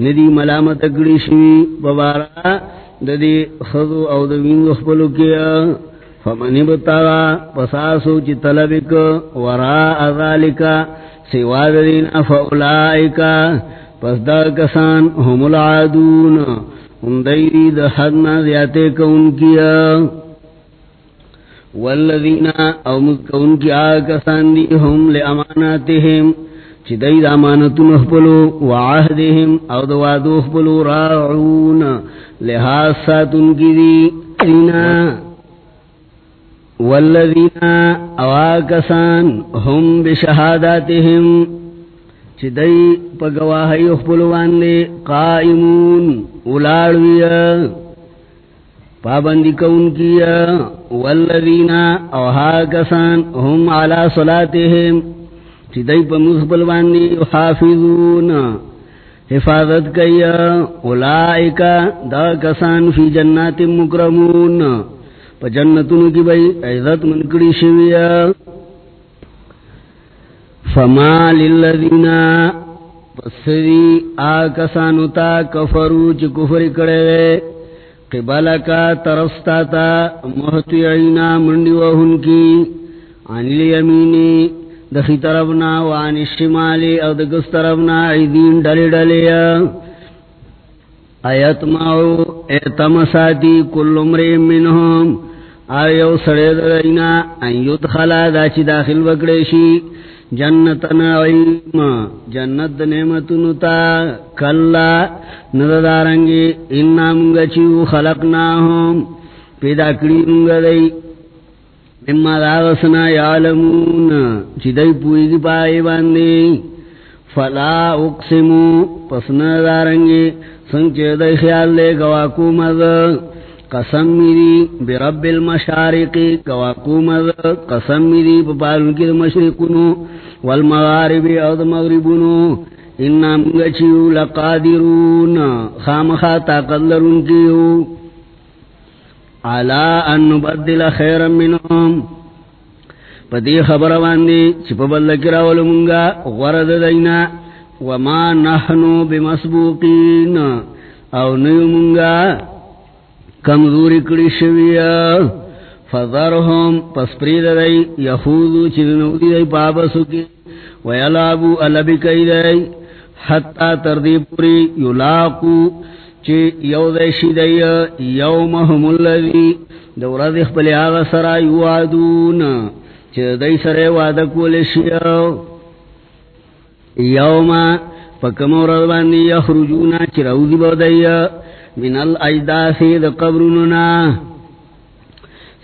ندی ملامت اگڑی شوی ببارا ددی خذو او دوین خپلو کیا، فمن ابتغا، پساسو چی طلبک وراء ذالکا سوا دین افعلائکا پس دا کسان هم العادون ان دیری دا حدنا زیادے کون کیا. والذین او مذکون کی آکسان دی، هم لأماناتهم چی دی دا امانتون اخپلو وعہدهم او دوادو اخپلو راعون. لحاظ ساتن کی دی والذین اواکسان هم بشہاداتهم چی دی پا گواہی اخپلوان دے قائمون، اولاڑویا. پابندی کون کیا، والذین اوہا کسان ہم علا صلاتهم چی دی پا مصبل باندی حافظون. حفاظت کیا. اولائکا دا کسان فی جنات مکرمون. پا جنتون کی بھئی عزت منکڑی شویا. فما للذین پسری آکسانو تا کفرو چی کفر کڑے قبلکا ترستا تا محتوعینا منڈی وہن کی. عن الیمینی دخی طرفنا وعن الشمالی او دگس طرفنا عیدین ڈلی ڈلیا ایت ماو ایتمساتی کل امریم منہم. آیو سڑے دینا ان یدخلا دا چی داخل بکڑیشی جنت نعیم جنت نعمتنو تا. کلا ندارنگی انا منگا خلقناہم. پیدا کری منگا دی. مما داغسنا یعلمون چی دی پوئی دی پائی باندی، فلا اقسمو، پس ندارنگی سنگ چی دی خیال دے گواکو مد قسم میری برب المشارقی گواکو مد قسم میری پپالن کی مشرقنو والمغارب او د مغربونو ان منگچیو لقادرون، خامخا طاقت لرون کیو۔ علا ان نبدل خیرا منهم. پدی خبر باندی چپ بلکی راول منگا غرد دینا وما نحنو بمسبوقین. او نیو منگا کمزوری کڑی شویا فذرهم، پس پرید دی یخوضو چیدنو دی دی پابسو کی ویلابو علبی کئی دی. حتی تردی پوری یلاقو چی یو دیشی دی یومهم اللذی دورا دی خپلی آغا سرا یوادون. چی دی سر وادکو لشیو یوما پکم ورد باندی یخرجونا، چی روزی بودی من الایداسی د قبروننا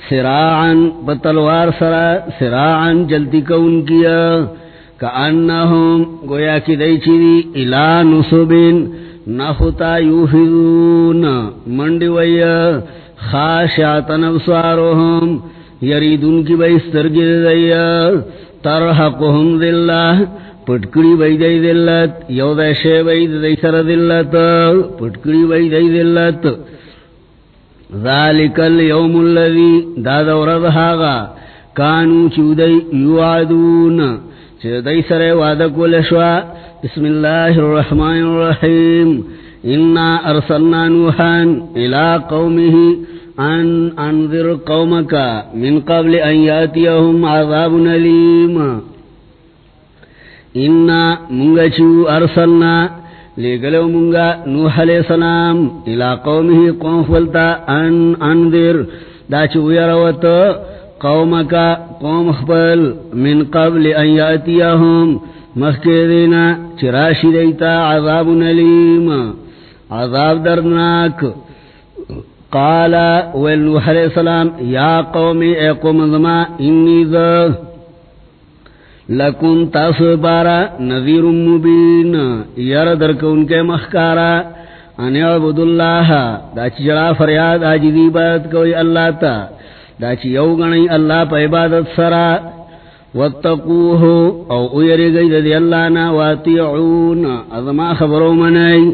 سراعن بتلوار سرا سراعن جلتی کون کیا، کانہم گویا کی دی چیدی الى نصبین. نختا یوفیدون منڈی ویا، خاشعتن ابسوارهم یریدون کی بیسترگی دیا ترحقهم ذلہ پٹکڑی بئی دی دلت یو دیشے بئی دی سر دلت پٹکڑی بئی دی دلت ذالک اليوم الذي داد ورد هاغا کانو چودئی یوعدون، چودئی سر وعدکو لشوا بسم اللہ الرحمن الرحیم. انا ارسلنا نوحا الى قومه ان انذر قومك من قبل ان ياتيهم عذاب نليم انا منگچو ارسلنا لے گلو منگا نوح علیہ السلام الى قومه قوم فلتا ان انذر. دا چویا روت قومکا قوم خبل من قبل أن ان یاتیهم مخی دینا چراشی دیتا عذاب نلیم. عذاب درناک قال ویل علیہ السلام، یا قومی اے قوم ذما انی ذا لکن تاسو بارا نذیر مبین. یر درکو ان کے مخکارا. ان عبد اللہ. دا چی جرا فریاد، آجی دی عبادت کوئی اللہ تا. دا چی یو گنی اللہ پا عبادت سرا. واتقوه او اویری گئی دی اللہ نا واتیعون ازما خبرو منائی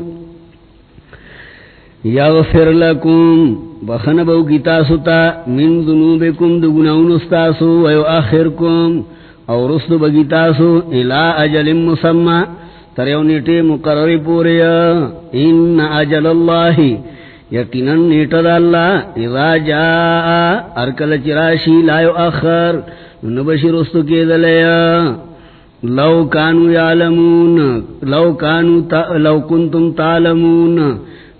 یغفر لکم. بخن بو کی تاسو تا من ذنوبکم دگناون استاسو ویو آخرکم او رسل بگیتاسو الى اجل مسمى تریو نیٹی مقرری پوریا ان اجل اللہ یقینا نیٹ دا اللہ اذا جاء ارکل چراشی لا یؤخر. نبشی رسل کی دلیا لو کانو یعلمون، لو کانو تا، لو کنتم تعلمون،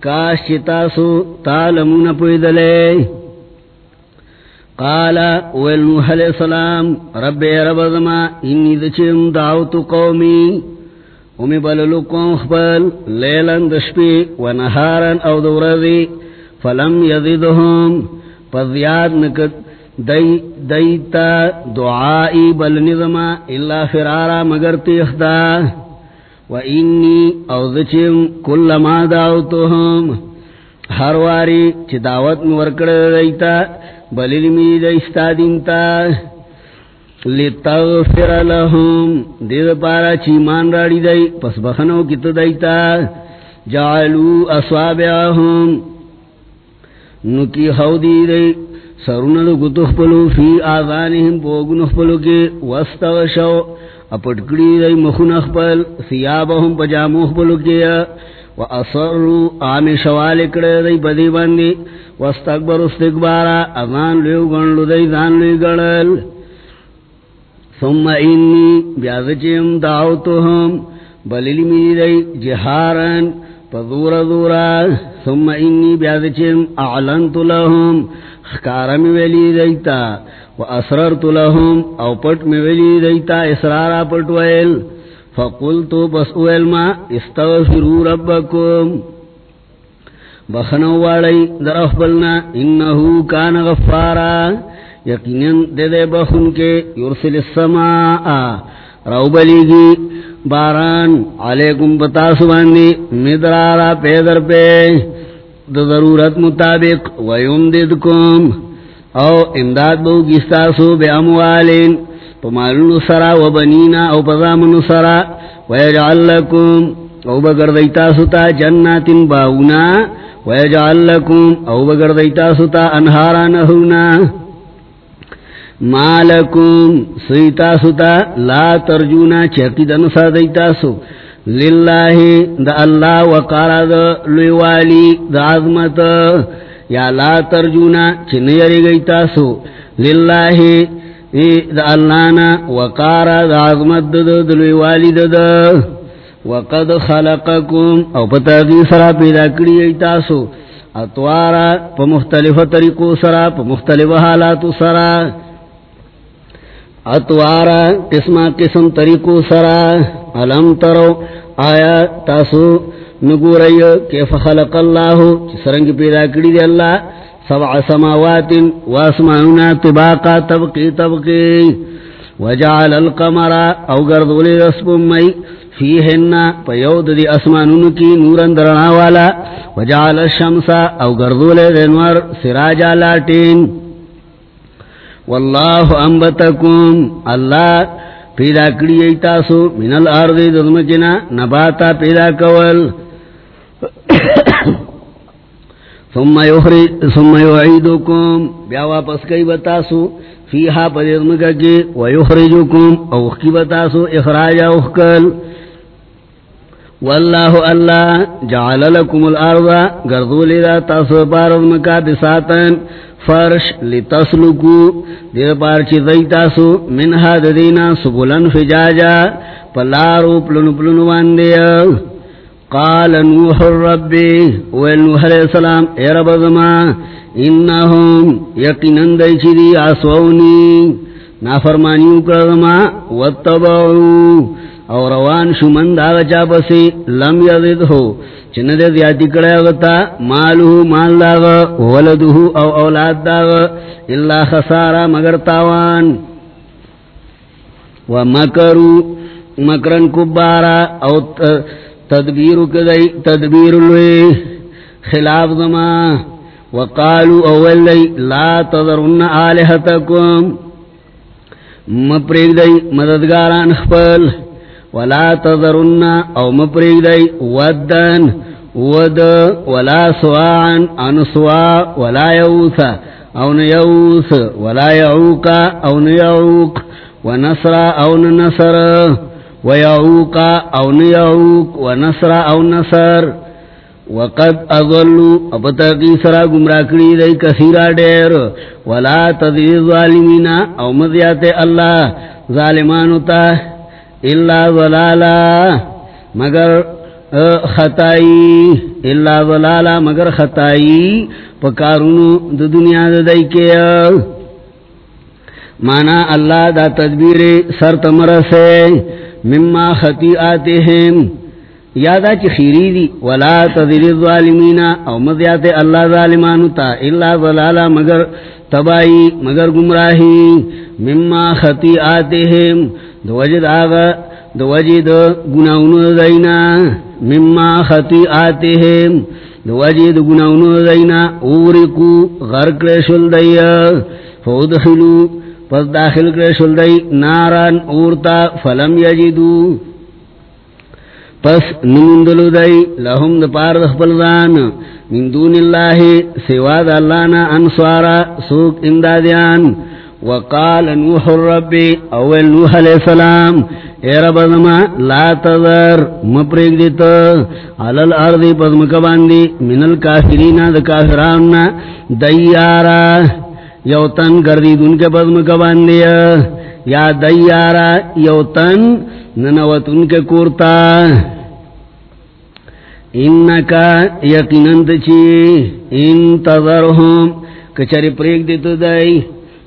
کاش چتاسو تعلمون پویدلے۔ قال ولنوح علیہ السلام، رب رب ذما انی دچم دعوت قومی، امی بللو قوم خبل لیلن دشپی و نهارن او دورذی فلم یزدهم پذیاد نکت دی دیتا دعائی بل نظما الا فرارا مگر تیخدا و انی او دچم کل ما دعوتهم ہر واری چی دعوت مورکڑ دیتا بلیل می دیستا دینتا لتغفر لهم دید پارا چی مان راڑی دی پس بخنو کت دیتا جعلو اصوابعهم نکی خودی دی سرون دو گتو خپلو فی آذانهم پوگن خپلو کے وستغشو اپٹکڑی دی مخون خپل سیابهم پجامو خپلو کے و اصرو آم شوال اکڑی دی بدی باندی وستقبر استقبارا اذان لیو گنلو دی ذان لیو گنل۔ ثم انی بیازچیم دعوتهم بلیلی می دی جہارن پدور دورا ثم انی بیازچیم اعلنت لهم خکارم ویلی دیتا و اسررت لهم او پٹ می ویلی دیتا اسرارا پٹ ویل. فقلتو بس اویل ما استغفرو ربکم. بخنو والی در افبلنا انہو کان غفارا. یقیناً دے دے بخن کے یرسل السماء. رو بلیگی باران، علیکم بتاس باندی مدرارا، پیدر پہ دا ضرورت مطابق ویمددکم. او امداد بو گستاسو بے اموالین. پمالن سرا و بنینا او پزامن سرا ویجعل لکم. او بگردیتا ستا جنات باونا ویجعل لکم. او بگردیتا ستا انہارا نہونا مالکم سیتا ستا لا ترجونا. چیقی دنسا دیتا سو للہ دا اللہ وقارا دا لوالی دا عظمت، یا لا ترجونا چنیری گیتا سو للہ دا اللہنا وقارا دا عظمت دا دا لوالی دا دا. وقد خلقکم، او پتا دی سرا پیدا کری گیتا سو اتوارا پا مختلف طریقو سرا، پا مختلف حالاتو سرا. اتوارا قسم قسم طریقو سرا علم ترو آیا تاسو نگو رئی کیف خلق اللہ سرنگ پیدا کری دی اللہ سبع سماوات واسمانونا طباقا طبقی طبقی وجعل القمر او گردولی رسبم مئی فیہن پیود دی اسمانونو کی نورن درنا والا وجعل الشمس او گردولی دنور سراجا لاتین واللہ انبتکم، اللہ پیدا کری ایتاسو من الارض دزمکنا نباتا پیدا کول. ثم یخرج ثم یعیدکم، بیا واپس کئی بتاسو فیہا پدزمکا کی ویخرجکم، اوخ کی بتاسو اخراج اوخکل واللہ اللہ جعل لکم الارض، گردو لیدہ تاسو پارزمکا بساتن فرش لتسلکو، دیر پار چی دیتاسو منہا ددینا سبولن فجاجا، پلارو پلن پلن واندیا قال نوح الربی ویل نوح علیہ السلام، اے رب زمان انہم یقینن دی چی دی آسوونی نافرمانیو کردما واتبعو۔ اور روان شو من شمن داغ چاپسی لم یزد ہو چند زیادی کڑے غتا مالو مال داغ ولدو او اولاد داغ اللہ خسارا مگر تاوان۔ ومکرو مکرن کبارا او تدبیر کدئی تدبیر لوی خلاف دما وقالو اول دی لا تذرن آلہتکم۔ مپریگ دی مددگاران خپل۔ ولا تذرن او مپریگ ودن، ود، ولا سواعن، انسوا، ولا یوث، او نیوث ولا یعوق، او نیعوق ونصر او نصر ويعوق او نيعوق ونصر او نصر. وقد اضلوا ابتقی سرا گمراکڑی دی کثیرا دیر ولا تذیر ظالمین او مذیات اللہ، ظالمانو تا الا ظلالا مگر خطائی، الا ظلالا مگر خطائی پکارونو د دنیا د دای کې مانا اللہ دا تدبیر سر تمرسے، مما خطیئاتهم یادا چی خیری دی، ولا تذیر الظالمین، او مضیات اللہ ظالمانو تا، الا ظلالا مگر تبائی مگر گمراہی، مما خطیئاتهم دو وجد آغا، دو وجد گناونو دینا مما خطی آتے ہیں دو وجد گناونو دینا اورکو غرق لشل دیا فودخلو، پس داخل کرشل دی ناران اورتا فلم یجدو. پس نمندلو دی لهم دا پار دخبلدان من دون اللہ، سوا دا اللہ نا انسوارا سوک امدادیان. وقال نوح الرب، اول نوح علیہ السلام، اے رب ازما لا تذر مپریک دیتا علال ارضی پس مکباندی من الكافرین دا کافراننا دیارا یوتن گردی دن کے پس مکباندی یا دیارا یوتن ننوت ان کے کورتا انکا یقینن تچی انتظرهم. کچری پریک دیتو دائی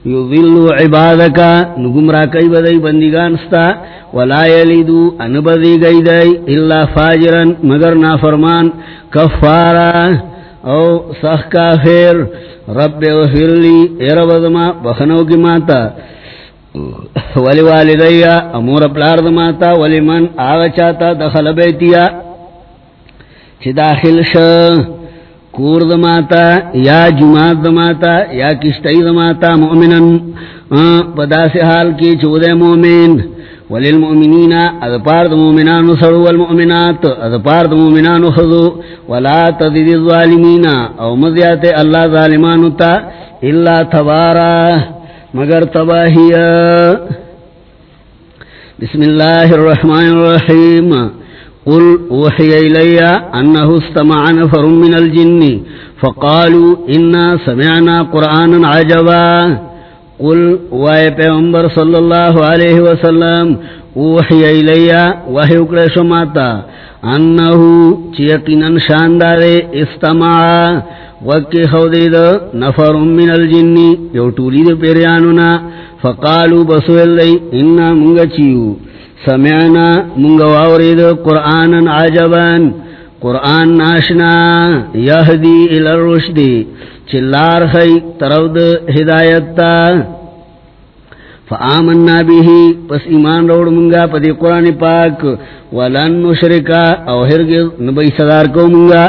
یضلو عبادکا نگمرا کئی بدائی بندگانستا ولا یلیدو انبدی گئی دائی اللہ فاجرن، مگر نافرمان. کفارا، او سخ کافر. رب اغفر لی، اے رب دما بخنو کی ماتا. ولی والدیا، امور پلار دماتا ولی من آغا چاہتا، دخل بیتیا. چی داخل شا. کور دماتا یا جماعت دماتا یا کشتی دماتا مؤمنن پدا سے حال کی چودے مومن وللمؤمنین اذپار دمومنان سرو والمؤمنات اذپار دمومنان خضو، ولا تذید الظالمین، او مزیات اللہ ظالمان تا اللہ تبارا، مگر تباہیا بسم اللہ الرحمن الرحیم قل اوحی إلي أنه استمع نفر من الجن فقالوا إنا سمعنا قرآنا عجبا قل وائے پیغمبر صلی اللہ علیہ وسلم اوحی إلي وحی اکرش ماتا انہو چیقینا شاندار استمع وکی خودید نفر من الجن یو تولید پیریانونا فقالوا بسوئل دی انا منگا چیو سمعنا منگا واورید قرآنا عجبا. قرآن ناشنا یهدی الارشدی چلار خی ترود ہدایتا فآمنا به، پس ایمان روڑ منگا پدی قرآن پاک. ولن نشرکا او ہرگز نبی صدار کو منگا.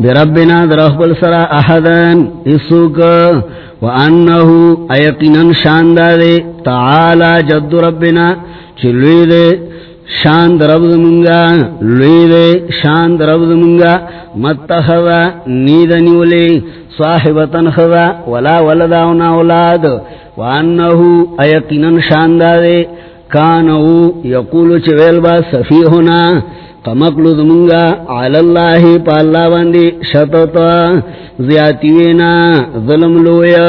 بربنا درخبل سرا احدن اسوک. وانہو ایقنن شاندار. تعالی جد ربنا. چلوی دے شاند رب دمونگا لوی دے شاند رب دمونگا متخذا نید نیولی صاحبتن خذا ولا ولداونا اولاد وانہو ایقنن شاندہ دے کانو یقولو چویل با سفیہنا قمقلو دمونگا علاللہ پا اللہ باندی شتتا زیادیوینا ظلم لویا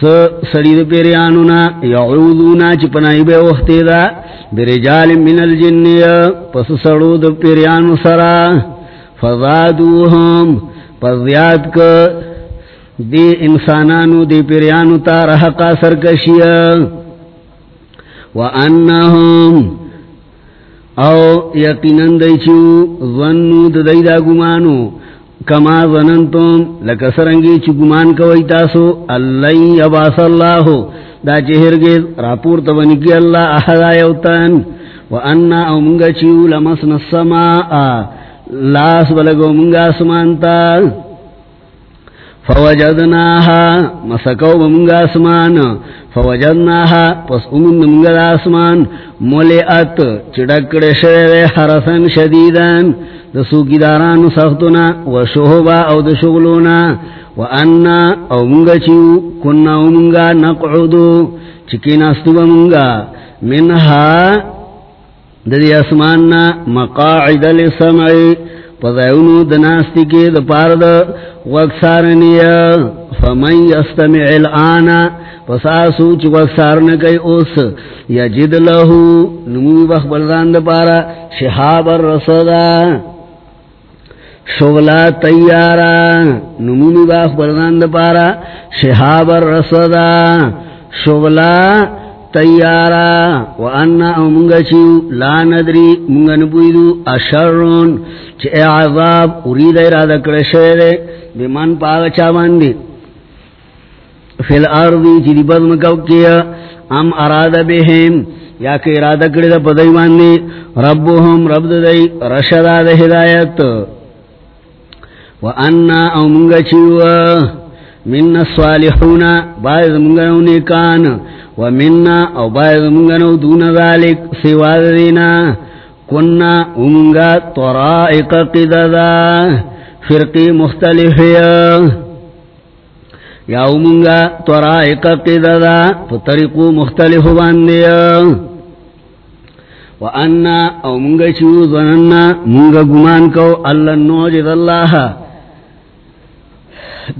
الْإِنسِ سڑید پیریانونا یعودونا چی پنائی بے وقتی دا برجال من الجنی پس سڑو سڑود پیریانو سرا فضادوهم پس زیاد کا دی انسانانو دی پیریانو تا رحقا سرکشی وانہم او یقینن دیچو ظنو دیدا گمانو کما ظننتم لکسرنگی چی گمان کوئی تاسو اللہ یباس اللہ دا چہرگز راپور تبنکی اللہ احدا یوتن وانا او منگا چیو لمسن السماء، لاس بلگو منگا سمانتا فوجدناها مسکو بمنگا سمان فوجدناها پس امن منگا اسمان ملئت چڑکڑ شرر حرسن شدیدن دسو کی داران سختنا و شہبا او دشغلونا و انا او منگا چیو، کننا او منگا نقعدو. چکین استو منگا منها ددی اسماننا مقاعد لسمعی. پذیونو دناستی کے دپارد وکسارنیا فمن یستمع الآنا پساسو چی وکسارنکی اس یجد لہو نموی بخبردان دپارا شہاب الرسدا شغلا تیارا نمونی باخ بردان دا پارا شہاب الرسودا شغلا تیارا وانا او منگا چیو لا ندری منگا نبویدو اشرون چی اے عذاب ارید جی ارادہ کرشے دے بمن پاگا چاوان دی فی الارضی چی دی بدم کو کیا ام ارادہ بہم یا کہ ارادہ کردہ دا پدائیوان دی ربهم رب دی رشدہ دا ہدایت وانا او منگا چیو من الصالحون باید منگا نو نیکان ومنا او باید منگا نو دون ذالک سواد دینا کننا امنگا طرائق قددا فرقی مختلف یا امنگا طرائق قددا فطرقو مختلف باندیا وانا او منگا چیو ظننا منگا گمان کو اللہ نوجد اللہ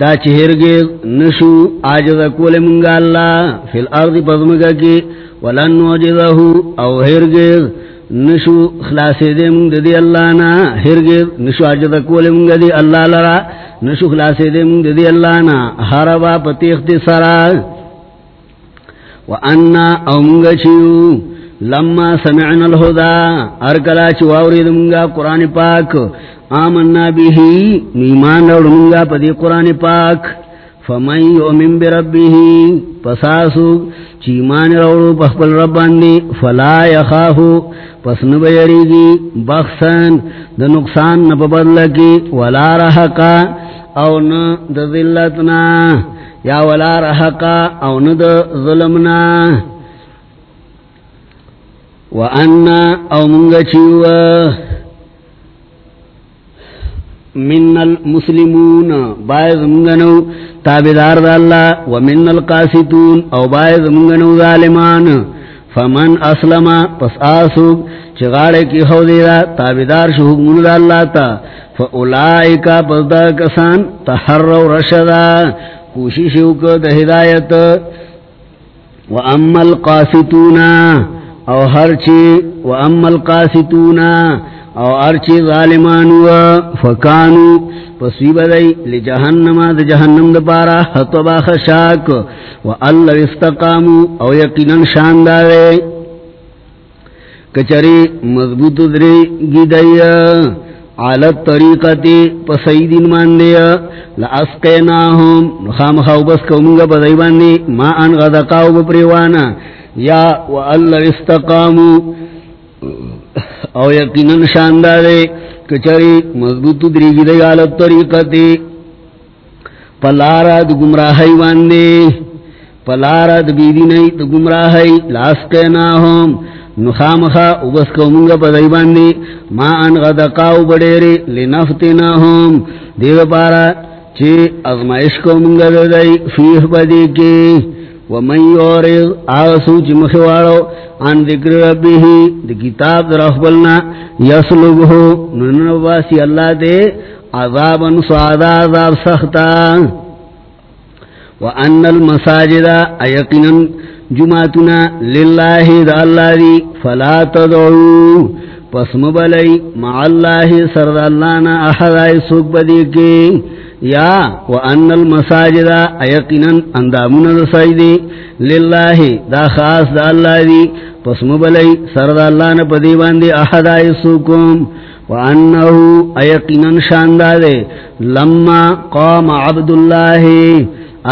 دا چہرگز نشو آجز کول منگا اللہ فی الارض پزمگا کی ولن وجدہو او ہرگز نشو خلاصی دے منگ دی اللہ نا ہرگز نشو آجز کول منگا دی اللہ لرا نشو خلاصی دے منگ دی اللہ نا حربا پتیخ دی سرا وانا او منگا چیو لما سمعنا الہدا ارکلا چواوری دمگا قرآن پاک، آمنا بیہی نیمان روڑ پدی قرآن پاک. فمن یؤمن بربیہی پساسو چیمان روڑو پخپل رباندی فلا یخافو، پس نبیریگی بخصن دا نقصان نپبدلکی ولا رحقا، او نا دا ذلتنا، یا ولا رحقا، او نا دا ظلمنا. وَأَنَّا أَوْ مُنْغَچِوَ من المسلمون باید منگنو تابدار دا اللہ ومن القاسطون او باید منگنو ظالمان فمن اسلم پس آسوگ چغاڑے کی خودی دا تابدار شہوگ من دا اللہ تا فاولائکا پس دا کسان تحرر رشدا کوششو کو دا ہدایت وَأَمَّا الْقَاسِطُونَ او ہر چی و ام القاسطون او ہر چی ظالمان فکانو پسیب دی لجہنم دا جہنم دا پارا حطبا خشاک و اللہ استقامو او یقینا شاندارے کچری مضبوط دری گی دی عالت طریقتی پسیدین ماندیا لاسقیناہم نخام خوبس کونگا بدائی باندی ما ان غدقاو بپریوانا. یا و اللہ او یقیناً شاندارے کچری مضبوط دریگی دی غالت طریقتی پلارا دی گمراہی واندے پلارا دی بیدی نئی دی گمراہی لاسقیناہم نخامخا اوبس کومنگا پدائی باندی ما ان غدقاو بڑے رے بڑیری لنفتناہم دیو پارا چی ازمائش کومنگا دائی، فیح بدی کی ومن یورز آغسو چی مخوارو عن ذکر ربیه دی کتاب در اخبرنا یسلوبہو ننواسی اللہ دے، عذابا سعادا عذاب سختا۔ وان المساجد ایقنا جماعتنا للہ دا اللہ دی، فلا تدعو۔ پس مبلی مع اللہ سرد اللہ نا احدائی سوک بدی کی، یا وان المساجد، ایقنا اندامون دا سجدی للہ دا خاص دا اللہ دی، پس مبلی سرد اللہ نا پدی باندی احدائی سوکم وانہو ایقنا شاندہ دے لما قام عبداللہ،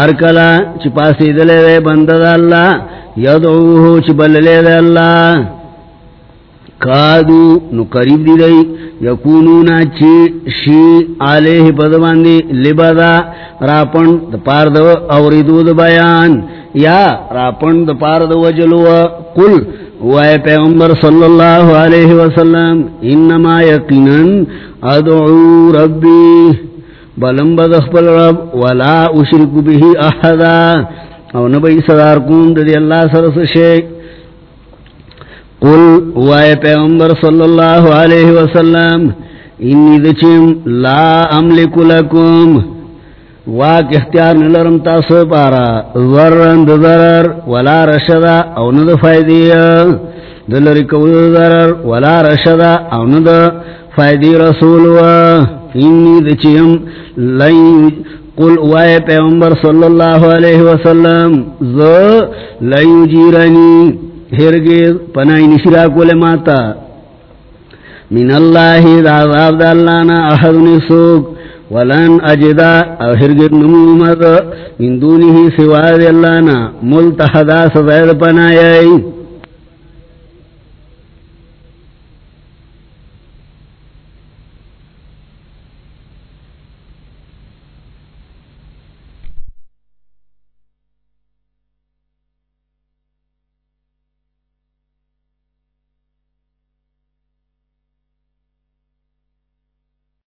ارکلا چپاسی دلے دے بندد اللہ یدعوہو چپللے دے اللہ کادو نو قریب دی دی. یکونونا چی شی آلیہ پدواندی لبدا راپن دا پار دا اوریدو دا بیان. یا راپن دا پار دا وجلو قل. وائے پیغمبر صلی اللہ علیہ وسلم، انما یقینن ادعو ربی. بلن بدخبل رب، ولا اشرک به احدا. او نبی صدار کون دا دی اللہ سرس شیک قل وائے پیغمبر صلی اللہ علیہ وسلم، انی دچم لا املک لکم. واک اختیار نلرم تاسو پارا، ذرن ضرر ولا رشدا او ند فائدی۔ دلری کو ضرر ولا رشدا او ند فائدی رسول۔ و انی دچیم لئی قل وائے پیغمبر صلی اللہ علیہ وسلم ز لئی جیرنی ہرگز پنائی نشرا کل ماتا. من اللہ دا عذاب دا اللہ نا احد نسوک. ولن اجدا او ہرگز نمومد من دونی ہی سوا دی اللہ نا ملتحدا سفید پنائی